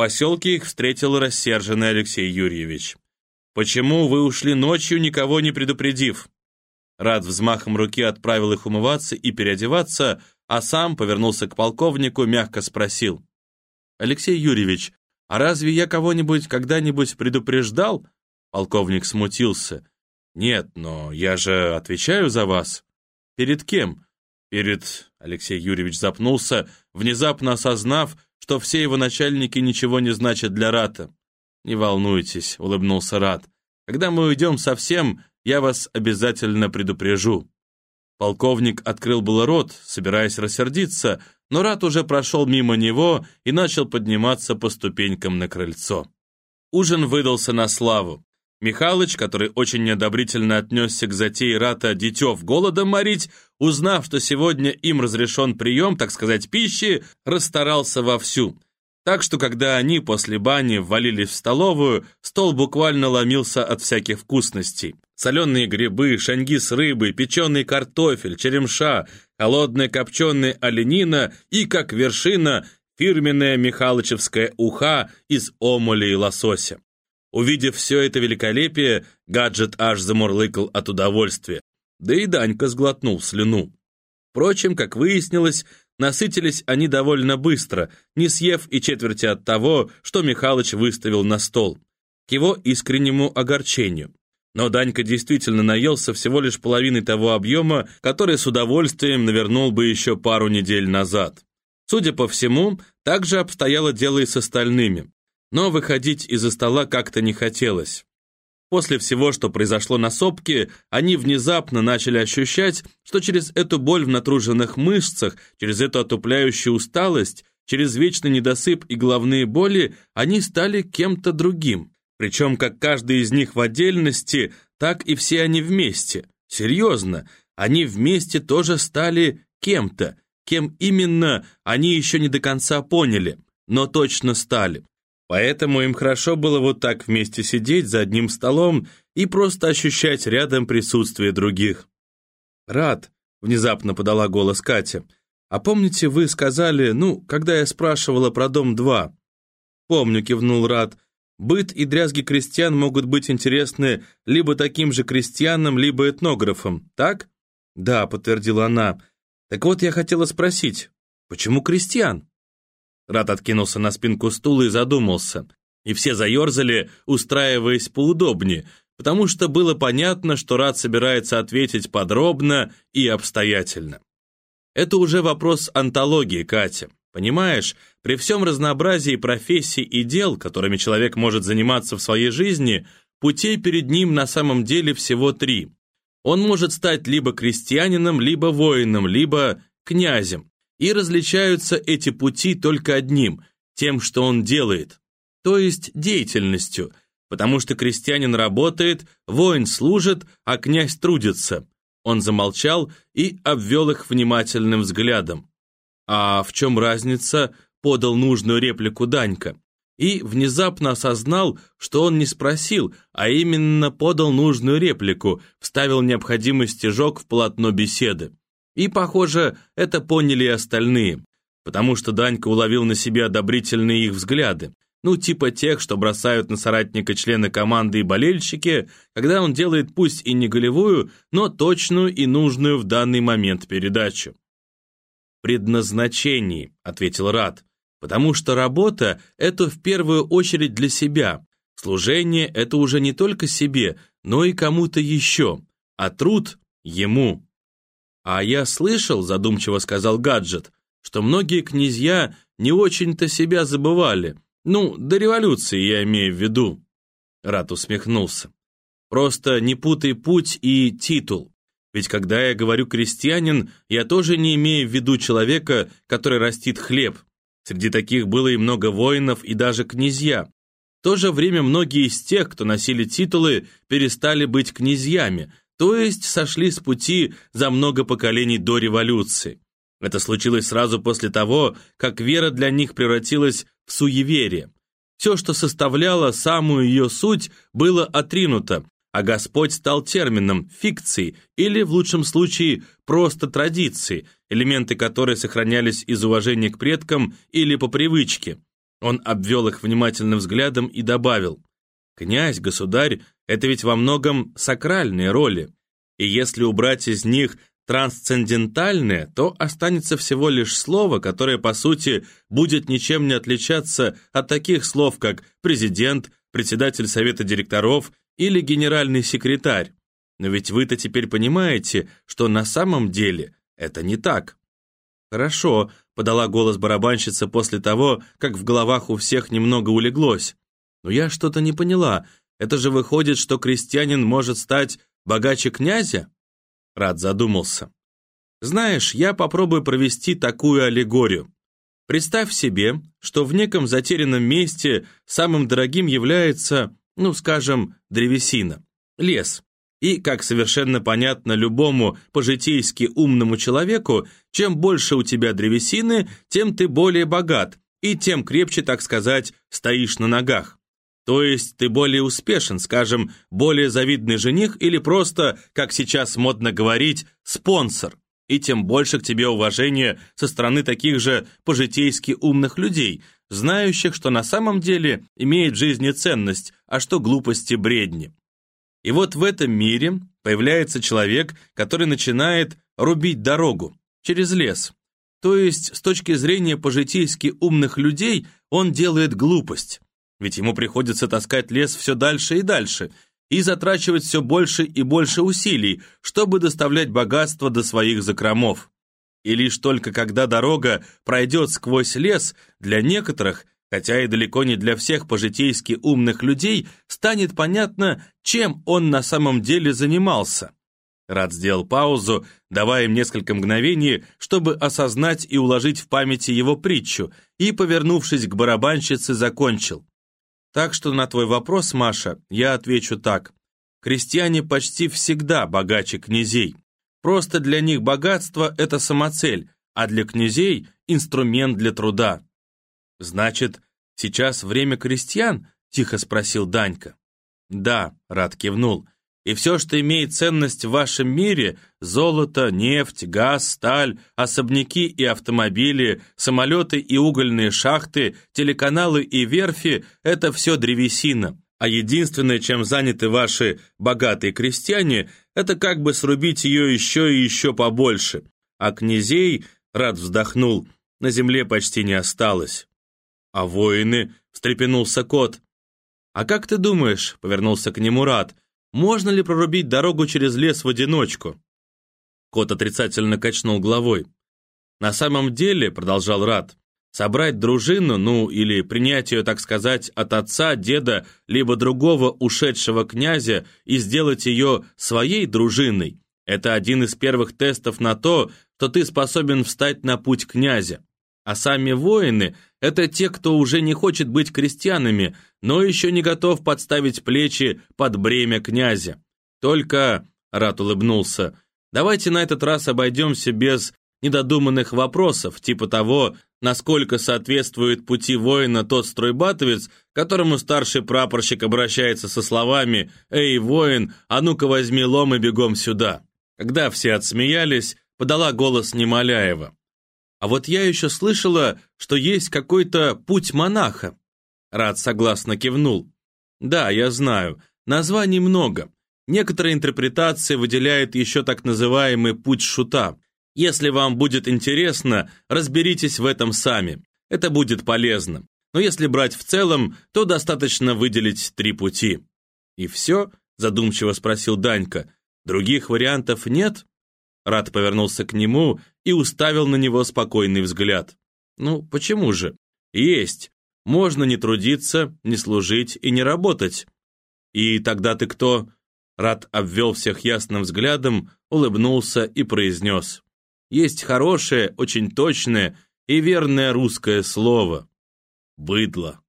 поселке их встретил рассерженный Алексей Юрьевич. «Почему вы ушли ночью, никого не предупредив?» Рад взмахом руки отправил их умываться и переодеваться, а сам повернулся к полковнику, мягко спросил. «Алексей Юрьевич, а разве я кого-нибудь когда-нибудь предупреждал?» Полковник смутился. «Нет, но я же отвечаю за вас». «Перед кем?» «Перед...» — Алексей Юрьевич запнулся, внезапно осознав, что все его начальники ничего не значат для Рата. «Не волнуйтесь», — улыбнулся Рат. «Когда мы уйдем совсем, я вас обязательно предупрежу». Полковник открыл было рот, собираясь рассердиться, но Рат уже прошел мимо него и начал подниматься по ступенькам на крыльцо. Ужин выдался на славу. Михалыч, который очень неодобрительно отнесся к затее Рата детев голодом морить, узнав, что сегодня им разрешен прием, так сказать, пищи, расстарался вовсю. Так что, когда они после бани ввалились в столовую, стол буквально ломился от всяких вкусностей. Соленые грибы, шаньги с рыбой, печеный картофель, черемша, холодная копченая оленина и, как вершина, фирменная михалычевская уха из омоли и лосося. Увидев все это великолепие, гаджет аж замурлыкал от удовольствия. Да и Данька сглотнул слюну. Впрочем, как выяснилось, насытились они довольно быстро, не съев и четверти от того, что Михалыч выставил на стол. К его искреннему огорчению. Но Данька действительно наелся всего лишь половиной того объема, который с удовольствием навернул бы еще пару недель назад. Судя по всему, так же обстояло дело и с остальными но выходить из-за стола как-то не хотелось. После всего, что произошло на сопке, они внезапно начали ощущать, что через эту боль в натруженных мышцах, через эту отупляющую усталость, через вечный недосып и головные боли, они стали кем-то другим. Причем как каждый из них в отдельности, так и все они вместе. Серьезно, они вместе тоже стали кем-то. Кем именно, они еще не до конца поняли, но точно стали. Поэтому им хорошо было вот так вместе сидеть за одним столом и просто ощущать рядом присутствие других. «Рад», — внезапно подала голос Катя, «а помните, вы сказали, ну, когда я спрашивала про дом 2?» «Помню», — кивнул Рад, «быт и дрязги крестьян могут быть интересны либо таким же крестьянам, либо этнографам, так?» «Да», — подтвердила она. «Так вот я хотела спросить, почему крестьян?» Рат откинулся на спинку стула и задумался. И все заерзали, устраиваясь поудобнее, потому что было понятно, что Рат собирается ответить подробно и обстоятельно. Это уже вопрос антологии, Катя. Понимаешь, при всем разнообразии профессий и дел, которыми человек может заниматься в своей жизни, путей перед ним на самом деле всего три. Он может стать либо крестьянином, либо воином, либо князем. И различаются эти пути только одним – тем, что он делает, то есть деятельностью, потому что крестьянин работает, воин служит, а князь трудится. Он замолчал и обвел их внимательным взглядом. «А в чем разница?» – подал нужную реплику Данька. И внезапно осознал, что он не спросил, а именно подал нужную реплику, вставил необходимый стежок в полотно беседы. И, похоже, это поняли и остальные, потому что Данька уловил на себе одобрительные их взгляды, ну, типа тех, что бросают на соратника члены команды и болельщики, когда он делает пусть и не голевую, но точную и нужную в данный момент передачу. «Предназначение», — ответил Рад, «потому что работа — это в первую очередь для себя, служение — это уже не только себе, но и кому-то еще, а труд — ему». «А я слышал», — задумчиво сказал гаджет, «что многие князья не очень-то себя забывали. Ну, до революции я имею в виду». Рат усмехнулся. «Просто не путай путь и титул. Ведь когда я говорю «крестьянин», я тоже не имею в виду человека, который растит хлеб. Среди таких было и много воинов, и даже князья. В то же время многие из тех, кто носили титулы, перестали быть князьями, то есть сошли с пути за много поколений до революции. Это случилось сразу после того, как вера для них превратилась в суеверие. Все, что составляло самую ее суть, было отринуто, а Господь стал термином фикции или, в лучшем случае, просто традиции, элементы которой сохранялись из уважения к предкам или по привычке. Он обвел их внимательным взглядом и добавил, «Князь, государь, это ведь во многом сакральные роли, и если убрать из них трансцендентальное, то останется всего лишь слово, которое, по сути, будет ничем не отличаться от таких слов, как президент, председатель совета директоров или генеральный секретарь. Но ведь вы-то теперь понимаете, что на самом деле это не так. «Хорошо», — подала голос барабанщица после того, как в головах у всех немного улеглось. «Но я что-то не поняла. Это же выходит, что крестьянин может стать богаче князя?» Рад задумался. «Знаешь, я попробую провести такую аллегорию. Представь себе, что в неком затерянном месте самым дорогим является, ну, скажем, древесина, лес. И, как совершенно понятно любому по-житейски умному человеку, чем больше у тебя древесины, тем ты более богат, и тем крепче, так сказать, стоишь на ногах. То есть ты более успешен, скажем, более завидный жених или просто, как сейчас модно говорить, спонсор. И тем больше к тебе уважения со стороны таких же по-житейски умных людей, знающих, что на самом деле имеет в жизни ценность, а что глупости бредни. И вот в этом мире появляется человек, который начинает рубить дорогу через лес. То есть, с точки зрения по-житейски умных людей, он делает глупость. Ведь ему приходится таскать лес все дальше и дальше, и затрачивать все больше и больше усилий, чтобы доставлять богатство до своих закромов. И лишь только когда дорога пройдет сквозь лес, для некоторых хотя и далеко не для всех по-житейски умных людей, станет понятно, чем он на самом деле занимался. Рад сделал паузу, давая им несколько мгновений, чтобы осознать и уложить в памяти его притчу, и, повернувшись к барабанщице, закончил. Так что на твой вопрос, Маша, я отвечу так. Крестьяне почти всегда богаче князей. Просто для них богатство – это самоцель, а для князей – инструмент для труда. «Значит, сейчас время крестьян?» — тихо спросил Данька. «Да», — Рад кивнул. «И все, что имеет ценность в вашем мире — золото, нефть, газ, сталь, особняки и автомобили, самолеты и угольные шахты, телеканалы и верфи — это все древесина. А единственное, чем заняты ваши богатые крестьяне, это как бы срубить ее еще и еще побольше. А князей, Рад вздохнул, на земле почти не осталось». «А воины?» — встрепенулся кот. «А как ты думаешь?» — повернулся к нему Рад. «Можно ли прорубить дорогу через лес в одиночку?» Кот отрицательно качнул головой. «На самом деле», — продолжал Рад, «собрать дружину, ну, или принять ее, так сказать, от отца, деда, либо другого ушедшего князя и сделать ее своей дружиной, это один из первых тестов на то, что ты способен встать на путь князя. А сами воины – это те, кто уже не хочет быть крестьянами, но еще не готов подставить плечи под бремя князя. Только, Рат улыбнулся, давайте на этот раз обойдемся без недодуманных вопросов, типа того, насколько соответствует пути воина тот стройбатовец, которому старший прапорщик обращается со словами «Эй, воин, а ну-ка возьми лом и бегом сюда». Когда все отсмеялись, подала голос Немоляева. А вот я еще слышала, что есть какой-то путь монаха. Рад согласно кивнул. Да, я знаю, названий много. Некоторые интерпретации выделяют еще так называемый путь шута. Если вам будет интересно, разберитесь в этом сами. Это будет полезно. Но если брать в целом, то достаточно выделить три пути. И все? Задумчиво спросил Данька. Других вариантов нет? Рад повернулся к нему и уставил на него спокойный взгляд. «Ну, почему же? Есть. Можно не трудиться, не служить и не работать. И тогда ты кто?» Рад обвел всех ясным взглядом, улыбнулся и произнес. «Есть хорошее, очень точное и верное русское слово. Быдло».